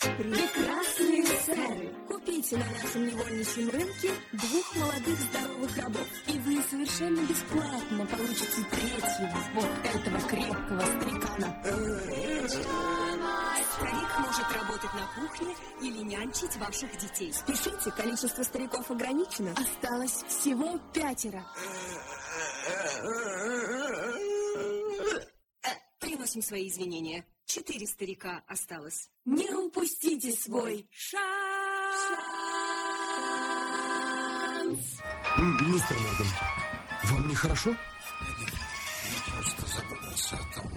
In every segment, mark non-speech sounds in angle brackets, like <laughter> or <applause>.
Прекрасные сэры, купите на нашем невольничьем рынке двух молодых здоровых рабов, и вы совершенно бесплатно получите третьего вот этого крепкого старикана. Старик может работать на кухне или нянчить ваших детей. Спешите, количество стариков ограничено. Осталось всего пятеро. Приносим свои извинения. Четыре старика осталось. Не упустите свой шанс. Мистер Морган, вам нехорошо? Я просто задумался о том,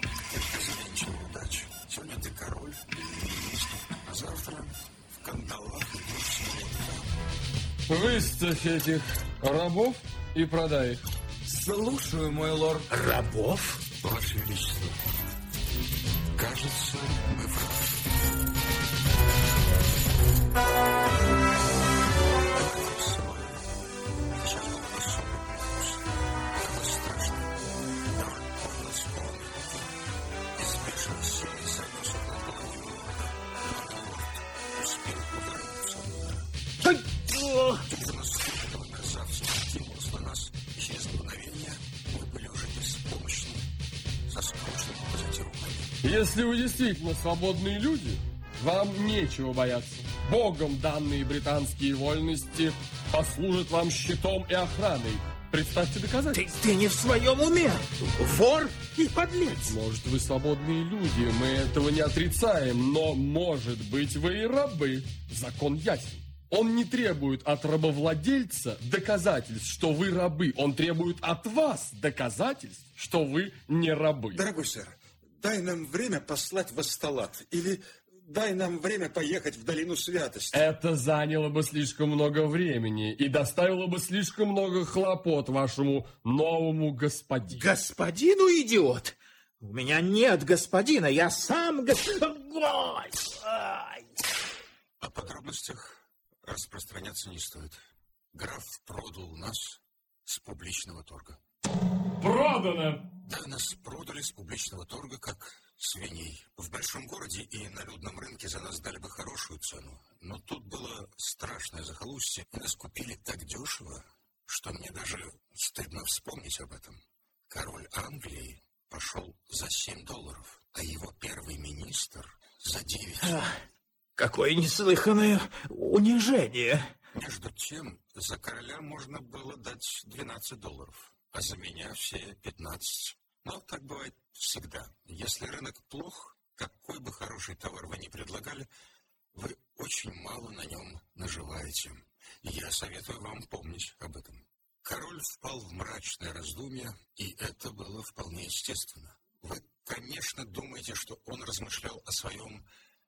как развенчал удачу. Сегодня ты король министр, а завтра в кандалах идешь Выставь этих рабов и продай их. Слушаю, мой лорд. Рабов? Если вы действительно свободные люди, вам нечего бояться. Богом данные британские вольности послужат вам щитом и охраной. Представьте доказательства. Ты, ты не в своем уме! Вор и подлец! Может, вы свободные люди, мы этого не отрицаем, но, может быть, вы и рабы. Закон ясен. Он не требует от рабовладельца доказательств, что вы рабы. Он требует от вас доказательств, что вы не рабы. Дорогой сэр, дай нам время послать в Асталат. Или дай нам время поехать в Долину Святости. Это заняло бы слишком много времени и доставило бы слишком много хлопот вашему новому господину. Господину идиот! У меня нет господина, я сам господин. О подробностях распространяться не стоит. Граф продал нас с публичного торга. Продано! Да, нас продали с публичного торга, как свиней. В большом городе и на людном рынке за нас дали бы хорошую цену. Но тут было страшное захолустье, и нас купили так дешево, что мне даже стыдно вспомнить об этом. Король Англии пошел за 7 долларов, а его первый министр за 9. Какое неслыханное унижение! Между тем, за короля можно было дать 12 долларов, а за меня все 15. Но так бывает всегда. Если рынок плох, какой бы хороший товар вы ни предлагали, вы очень мало на нем наживаете. Я советую вам помнить об этом. Король впал в мрачное раздумье, и это было вполне естественно. Вы, конечно, думаете, что он размышлял о своем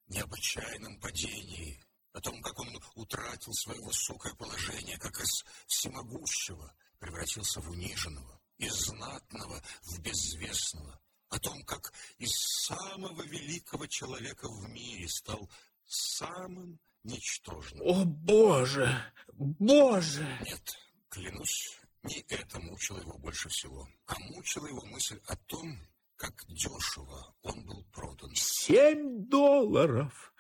необычайном падении, о том, как он утратил свое высокое положение, как из всемогущего превратился в униженного, из знатного в безвестного, о том, как из самого великого человека в мире стал самым ничтожным. О, Боже! Боже! Нет, клянусь, не это мучило его больше всего, а мучила его мысль о том, как дешево он был продан. Семь долларов!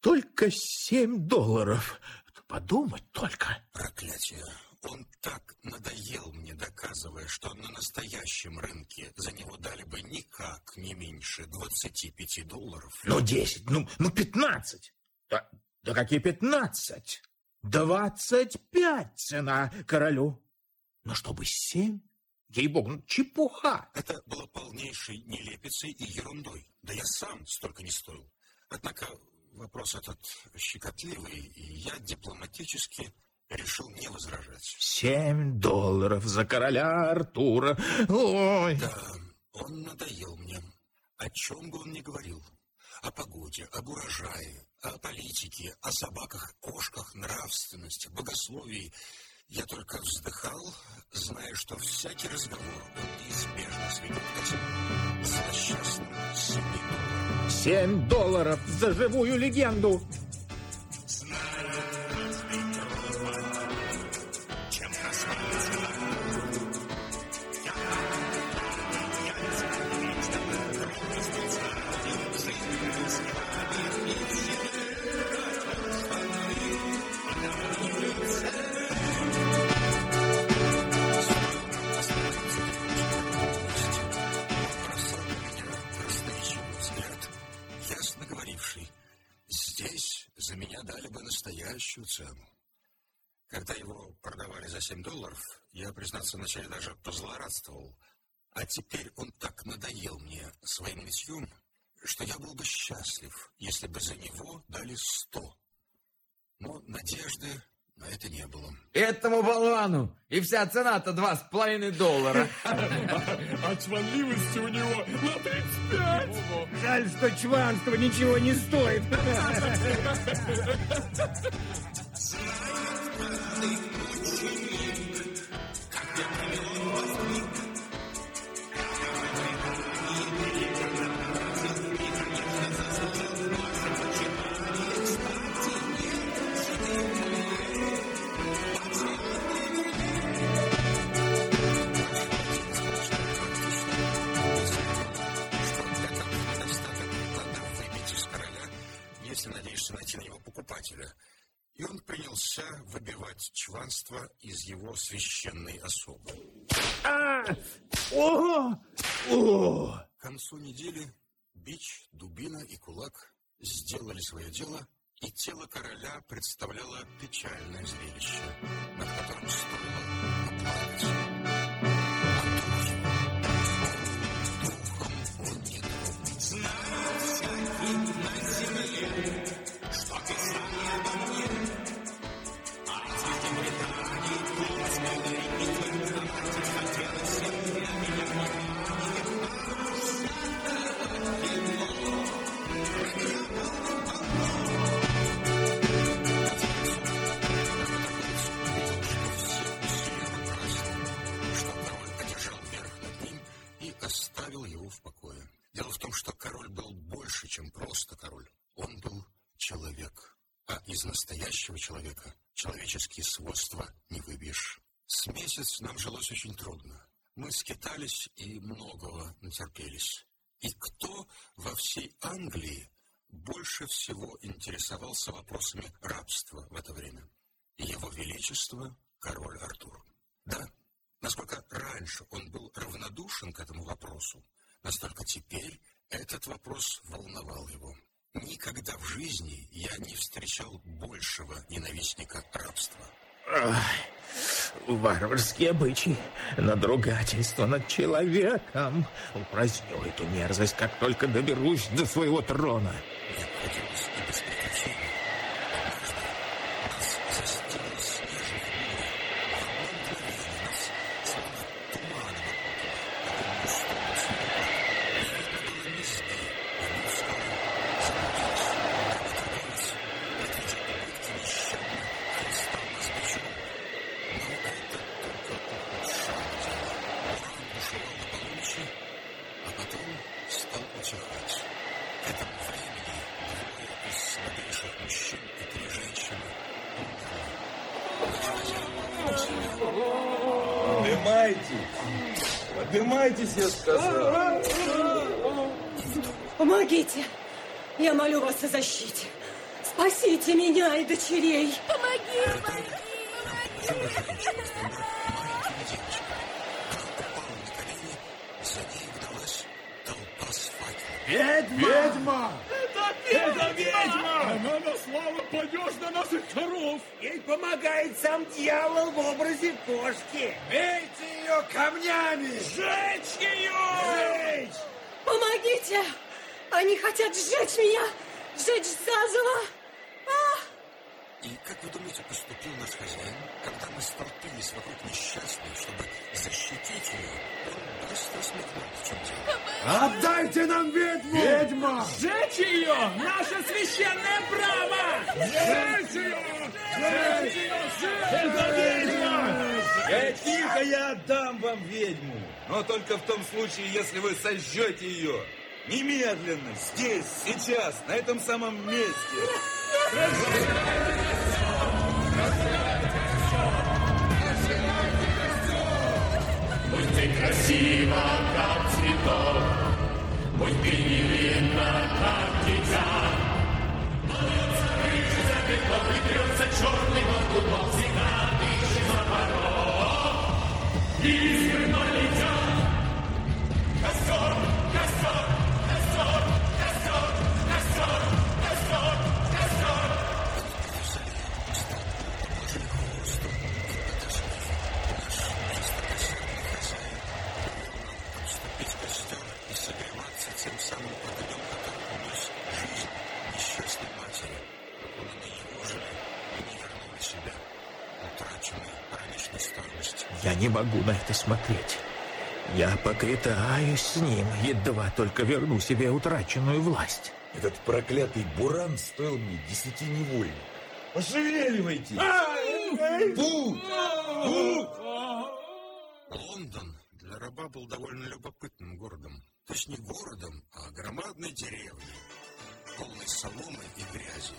Только семь долларов! Подумать только! Проклятие! Он так надоел мне, доказывая, что на настоящем рынке за него дали бы никак не меньше 25 долларов. Ну, десять, ну, ну, пятнадцать! Да, да какие пятнадцать? Двадцать пять цена королю. Но чтобы семь? Ей-богу, ну, чепуха! Это было полнейшей нелепицей и ерундой. Да я сам столько не стоил. Однако вопрос этот щекотливый, и я дипломатически решил не возражать. Семь долларов за короля Артура. Ой! Да, он надоел мне. О чем бы он ни говорил. О погоде, об урожае, о политике, о собаках, кошках, нравственности, богословии. Я только вздыхал, зная, что всякий разговор он неизбежно сведет к этим злосчастным семи долларам. Семь долларов за живую легенду! Цену. Когда его продавали за 7 долларов, я, признаться, вначале даже позлорадствовал. А теперь он так надоел мне своим нытьем, что я был бы счастлив, если бы за него дали 100. Но надежды на это не было. Этому болвану и вся цена-то два с половиной доллара. <laughs> А чванливости у него на 35. Жаль, что чванство ничего не стоит. <laughs> священной особы. А! О! О! К концу недели бич, дубина и кулак сделали свое дело, и тело короля представляло печальное зрелище, над которым стоило оплакать. Скитались и многого натерпелись. И кто во всей Англии больше всего интересовался вопросами рабства в это время? Его Величество король Артур. Да, насколько раньше он был равнодушен к этому вопросу, настолько теперь этот вопрос волновал его. Никогда в жизни я не встречал большего ненавистника рабства. Варварские обычаи, надругательство над человеком. Упраздню эту мерзость, как только доберусь до своего трона. Не обходилось и без приключений. Однажды нас застило снежное море. В одно мгновение нас словно туманом окутало, таким густым цветом. Не видно было низги, и мы вскоре заблудились. Как оказалось, медведя убытки нещадно хлестал нас бичом. Но это только ухудшало дело. Ураган бушевал до полуночи, а потом стал утихать. К этому времени двое из слабейших мужчин и три женщины умерли. Наш хозяин поселил Поднимайтесь! Поднимайтесь, я сказал! Помогите! Я молю вас о защите. Спасите меня и дочерей. на гналась толпа с факелами. Ведьма! Это ведьма! Она наслала падеж на наших коров! Ей помогает сам дьявол в образе кошки. Бейте ее камнями! Сжечь ее! Сжечь! Помогите! Они хотят сжечь меня! Сжечь заживо! И как вы думаете, поступил наш хозяин, когда мы столпились вокруг несчастной, чтобы защитить ее? Он быстро смекнул, в чем дело. Отдайте нам ведьму! Ведьма! Сжечь ее! Наше священное право! Сжечь ее! Сжечь ее! Это ведьма! Я Э, тихо, я отдам вам ведьму. Но только в том случае, если вы сожжете ее. Немедленно, здесь, сейчас, на этом самом месте. Будь ты как цветок, Будь ты как дитя. Молодца, рыжий, запекло, притрется черный, но клубок He's не могу на это смотреть. Я поквитаюсь с ним, едва только верну себе утраченную власть. Этот проклятый буран стоил мне десяти невольных. Пошевеливайте! Путь! Путь! Лондон для раба был довольно любопытным городом. То есть не городом, а громадной деревней, полной соломы и грязи.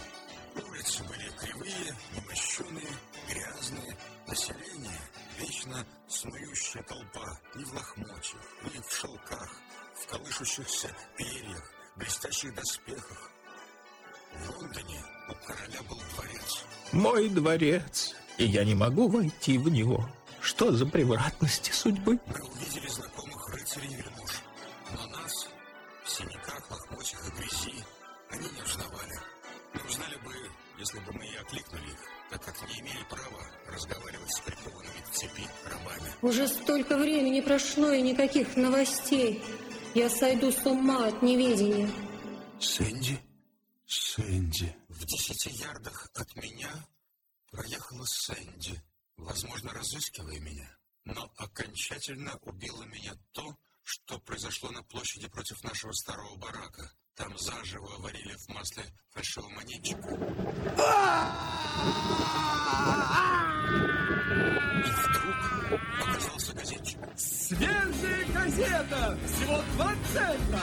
Улицы были кривые, немощеные, грязные. Население — вечно снующая толпа, ни в лохмотьях, ни в шелках, в колышущихся перьях, блестящих доспехах. В Лондоне у короля был дворец. Мой дворец, и я не могу войти в него. Что за превратности судьбы? Мы увидели знакомых рыцарей и вельмож, но нас в синяках, лохмотьях и грязи они не узнавали. Не узнали бы, если бы мы и окликнули их, так как не имели права разговаривать с прикованными к цепи рабами. Уже столько времени прошло и никаких новостей. Я сойду с ума от неведения. Сэнди? Сэнди. В десяти ярдах от меня проехала Сэнди, возможно, разыскивая меня. Но окончательно убило меня то, что произошло на площади против нашего старого барака. Там заживо варили в масле фальшивомонетчика. И вдруг показался газетчик. Свежая газета! Всего два цента!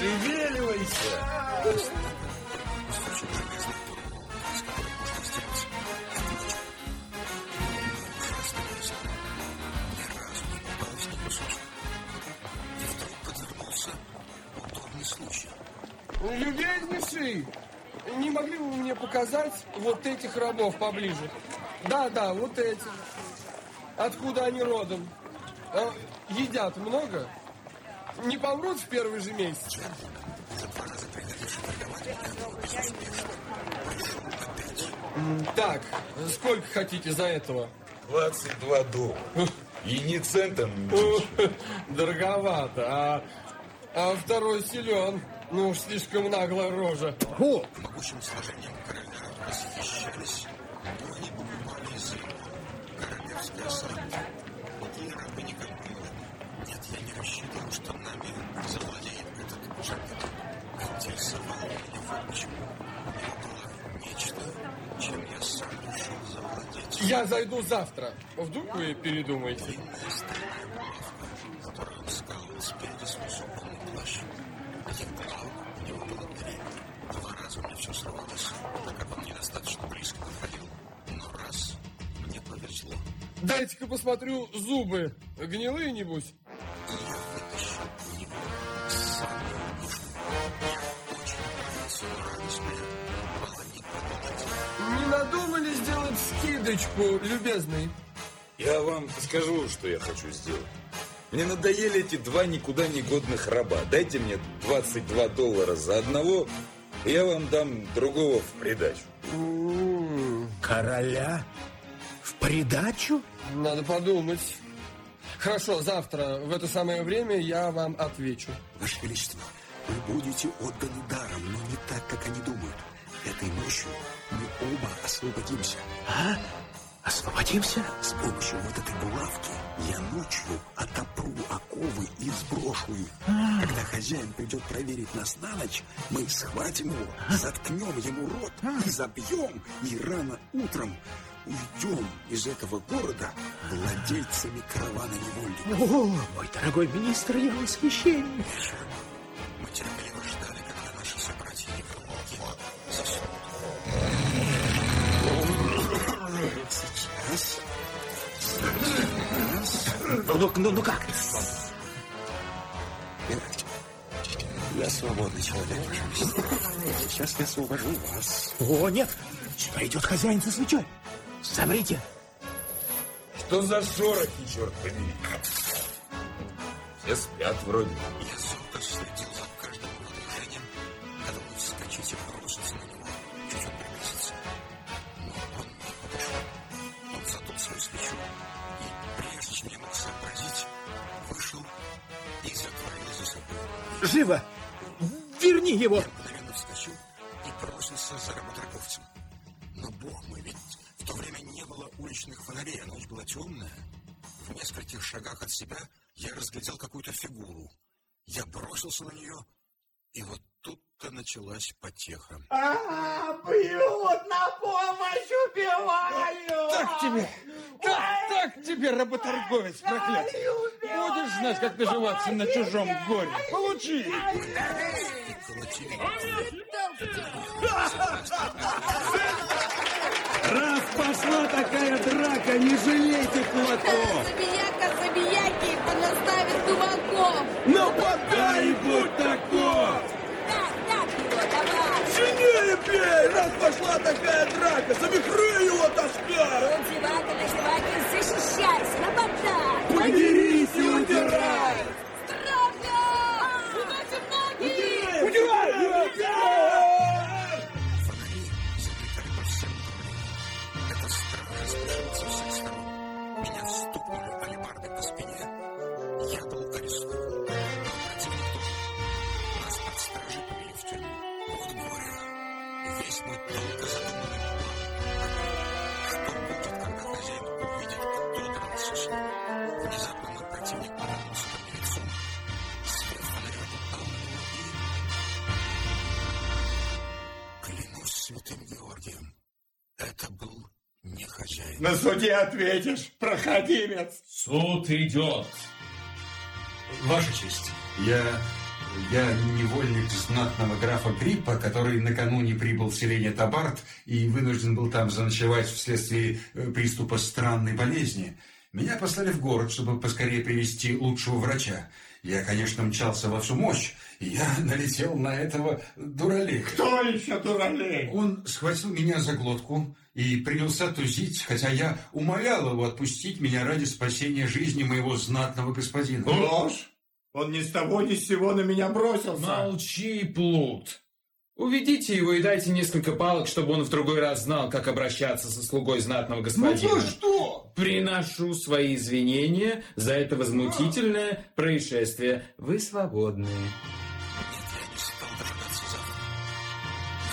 Пошевеливайся! Любезнейший, не могли бы вы мне показать вот этих рабов поближе? Да, да, вот эти. Откуда они родом? А, едят много? Не помрут в первый же месяц? Так, сколько хотите за этого? 22 доллара. И не центом. Дороговато, а, а второй силен. Ну уж слишком наглая рожа. О, Могучим сложением короля восхищались, они покупали из королевской осады. Такие рабы не кормили. Нет, я не рассчитывал, что нами завладеет этот джентльмен. Интересовало меня вот почему. У него было нечто, чем я сам решил завладеть. Я зайду завтра. Вдруг вы передумаете? Длинная стальная булавка, которую он скалывал спереди свой суконный плащ. Этих булавок у него было три. Два раза меня все срывалось, так как он недостаточно близко подходил. Но раз мне повезло. Дайте-ка посмотрю зубы. Гнилые, небось? Я. Я очень не. Не надумали сделать скидочку, любезный? Я вам скажу, что я хочу сделать. Мне надоели эти два никуда не годных раба. Дайте мне 22 доллара за одного, и я вам дам другого в придачу. Короля? В придачу? Надо подумать. Хорошо, завтра в это самое время я вам отвечу. Ваше Величество, вы будете отданы даром, но не так, как они думают. Этой ночью мы оба освободимся. А? Освободимся? С помощью вот этой булавки я ночью отопру оковы и сброшу их. Когда хозяин придет проверить нас на ночь, мы схватим его, заткнем ему рот и забьем, и рано утром уйдем из этого города владельцами каравана невольников. О, мой дорогой министр, я в восхищении. Мы терпеливо ждали, когда наши собратья-неврологи заснут. Сейчас Ну, ну, ну, ну как? я свободный человек. Сейчас я освобожу вас. О, нет, сюда идет хозяин со свечой. Замрите. Что за шорохи, черт побери? все спят вроде. Я зорко следил за каждым его движением, готовый вскочить и броситься на него, чуть он приблизится. Но он не подошел. Он задул свою свечу и, прежде чем я мог сообразить, вышел и затворил за собой. Живо! Верни его! Я шагах от себя я разглядел какую-то фигуру. Я бросился на нее, и вот тут-то началась потеха. А, бьют, на помощь убивают! Так тебе, так, так тебе, работорговец проклятый. Будешь знать, как наживаться на чужом горе. Получи! Колотили Раз пошла такая драка, не жалейте кулаков! Забияка, забияки, понаставит дураков. Ну подай, будь таков! Сильнее бей! Раз пошла такая драка, завихры его на зеваке, защищайся, нападай. Подерись Весь мой долго задуманный план. Что будет, когда хозяин увидит, кто дрался с ним? Внезапно мой противник повернулся ко мне лицом. Свет фонаря упал на него и... Клянусь святым Георгием, это был не хозяин. На суде ответишь, проходимец! Суд идет. Ваша честь, я, я невольник знатного графа Гриппа, который накануне прибыл в селение Табарт и вынужден был там заночевать вследствие э, приступа странной болезни. Меня послали в город, чтобы поскорее привести лучшего врача. Я, конечно, мчался во всю мощь, и я <laughs> налетел на этого дуралея. Кто еще дуралей? Он схватил меня за глотку и принялся тузить, хотя я умолял его отпустить меня ради спасения жизни моего знатного господина. Ложь! Он ни с того ни с сего на меня бросился. Молчи, плут. Уведите его и дайте несколько палок, чтобы он в другой раз знал, как обращаться со слугой знатного господина. Ну что? Приношу свои извинения за это возмутительное происшествие. Вы свободны. Нет, я не стал дожидаться завтра.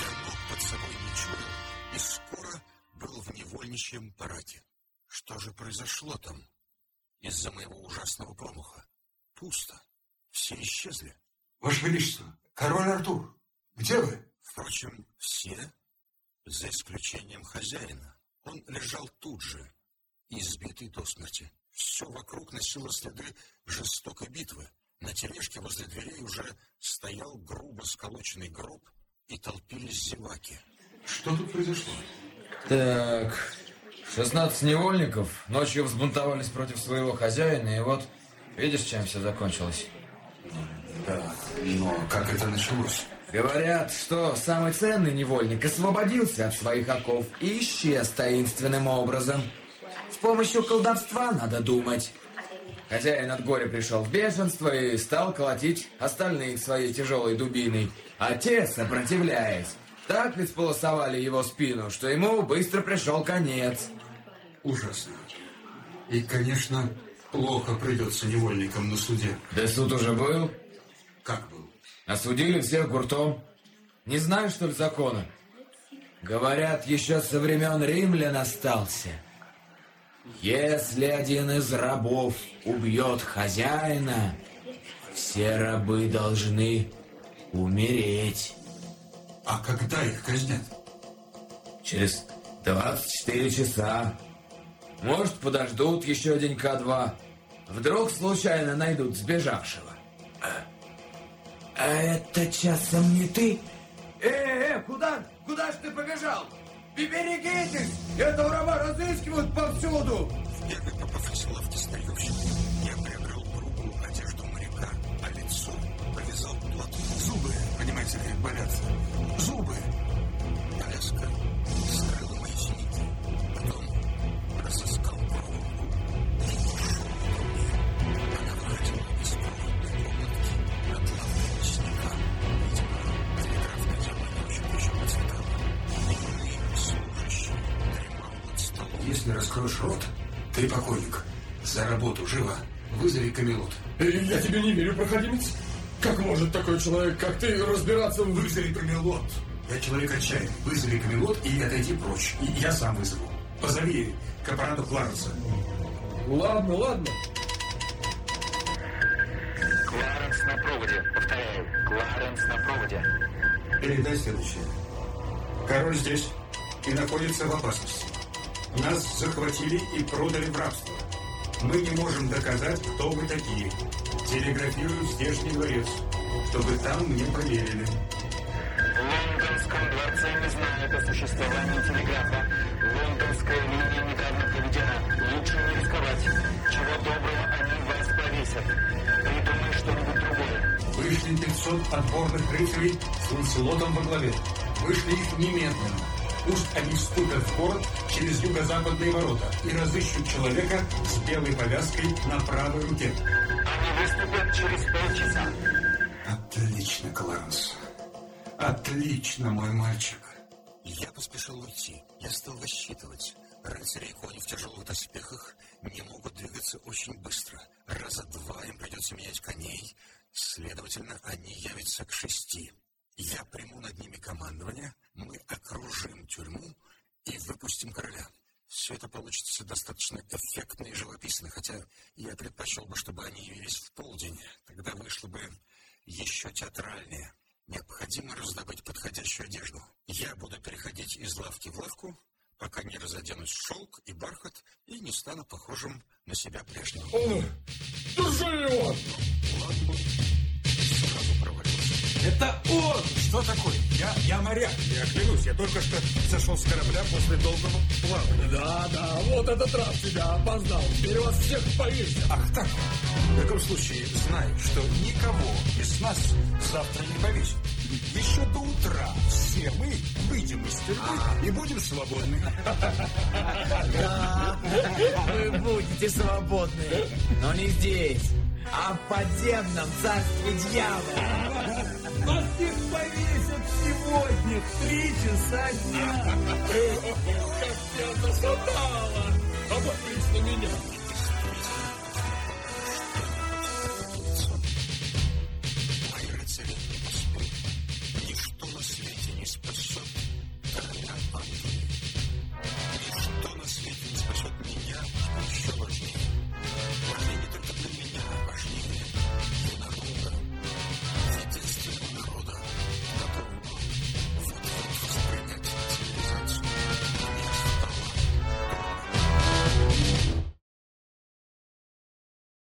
Я ног под собой не чуял и скоро был в невольничьем параде. Что же произошло там из-за моего ужасного промаха? Пусто. Все исчезли. Ваше Величество, король Артур, где вы? Впрочем, все, за исключением хозяина. Он лежал тут же, избитый до смерти. Все вокруг носило следы жестокой битвы. На тележке возле дверей уже стоял грубо сколоченный гроб и толпились зеваки. Что тут произошло? Так, 16 невольников ночью взбунтовались против своего хозяина, и вот, видишь, чем все закончилось? Да, но как это началось? Говорят, что самый ценный невольник освободился от своих оков и исчез таинственным образом. С помощью колдовства надо думать. Хозяин от горя пришел в бешенство и стал колотить остальных своей тяжелой дубиной. А те, сопротивляясь, так исполосовали его спину, что ему быстро пришел конец. Ужасно. И, конечно, плохо придется невольникам на суде. Да суд уже был. Как был? Осудили всех гуртом. Не знаешь, что ли, закона? Говорят, еще со времен римлян остался. Если один из рабов убьет хозяина, все рабы должны умереть. А когда их казнят? Через 24 часа. Может, подождут еще денька-два. Вдруг случайно найдут сбежавшего. А это часом не ты? Э, э, куда? Куда ж ты побежал? Берегитесь! Этого раба разыскивают повсюду! В первой попавшейся лавке старьевщик я приобрел грубую одежду моряка, а лицо повязал платок. Зубы, понимаете ли, болят. Зубы. Повязка скрыла ты покойник. За работу, живо. Вызови Камелот. Э, Я тебе не верю, проходимец. Как может такой человек, как ты, разбираться в... Вызови Камелот. Я человек отчаянный. Вызови Камелот и отойди прочь. И я сам вызову. Позови капорату Кларенса. Ладно, ладно. Кларенс на проводе. Повторяю, Кларенс на проводе. Передай следующее. Король здесь и находится в опасности. Нас захватили и продали в рабство. Мы не можем доказать, кто вы такие. Телеграфирую в здешний дворец, чтобы там мне поверили. В лондонском дворце не знают о существовании телеграфа. Лондонская линия недавно проведена. Лучше не рисковать. Чего доброго, они вас повесят. Придумай что-нибудь другое. Вышли 500 отборных рыцарей с Ланселотом во главе. Вышли их немедленно. Пусть они вступят в город через юго-западные ворота и разыщут человека с белой повязкой на правой руке. Они выступят через полчаса. Отлично, Кларенс. Отлично, мой мальчик. Я поспешил уйти. Я стал высчитывать. Рыцари и кони в тяжелых доспехах не могут двигаться очень быстро. Раза два им придется менять коней. Следовательно, они явятся к шести. Я приму над ними командование, мы окружим тюрьму и выпустим короля. Все это получится достаточно эффектно и живописно, хотя я предпочел бы, чтобы они явились в полдень. Тогда вышло бы еще театральнее. Необходимо раздобыть подходящую одежду. Я буду переходить из лавки в лавку, пока не разоденусь в шелк и бархат и не стану похожим на себя прежнего. О, держи его! Ладно. Это он! Что такое? Я, я моряк, я клянусь, я только что сошел с корабля после долгого плавания. Да, да, вот этот раз тебя опоздал. Теперь вас всех повесят. Ах так? В таком случае знай, что никого из нас завтра не повесят. Еще до утра все мы выйдем из тюрьмы и будем свободны. Да, вы будете свободны, но не здесь, а в подземном царстве дьявола. Вас всех повесят сегодня в три часа дня. Как тебя засадало! Обопрись на меня!